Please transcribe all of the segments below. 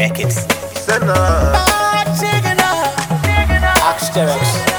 Records. Senna. Asterix. Send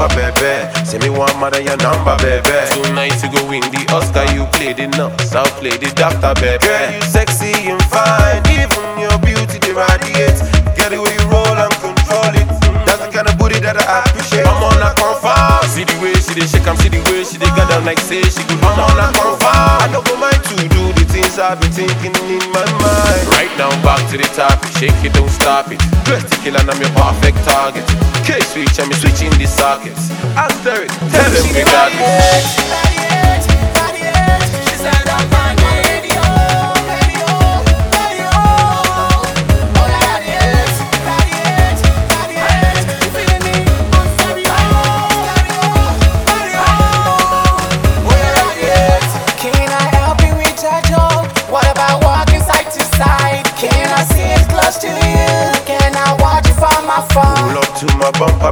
to baby. Say me one mother your number, baby. Tonight to go win the Oscar, you played it nuts. I'll play the doctor, baby. Girl, you sexy and fine. Even your beauty, they radiate. Get the way you roll and control it. That's the kind of booty that I appreciate. I'm on a confirm. See the way she dey shake, I'm see the way she dey got down like say she good. I'm on a confirm. I don't go mind to do the things I've been thinking in my mind. Right now, back to the top. Shake it, don't stop it. Dirty killer, and I'm your perfect target. K switch, I'm switching the sockets. Asterisk, tell them we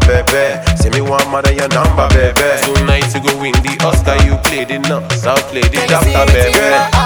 my bumper, baby. Say me one mother your number, baby. Tonight to go win the Oscar, you played it nuts. I'll play the Can doctor, baby. my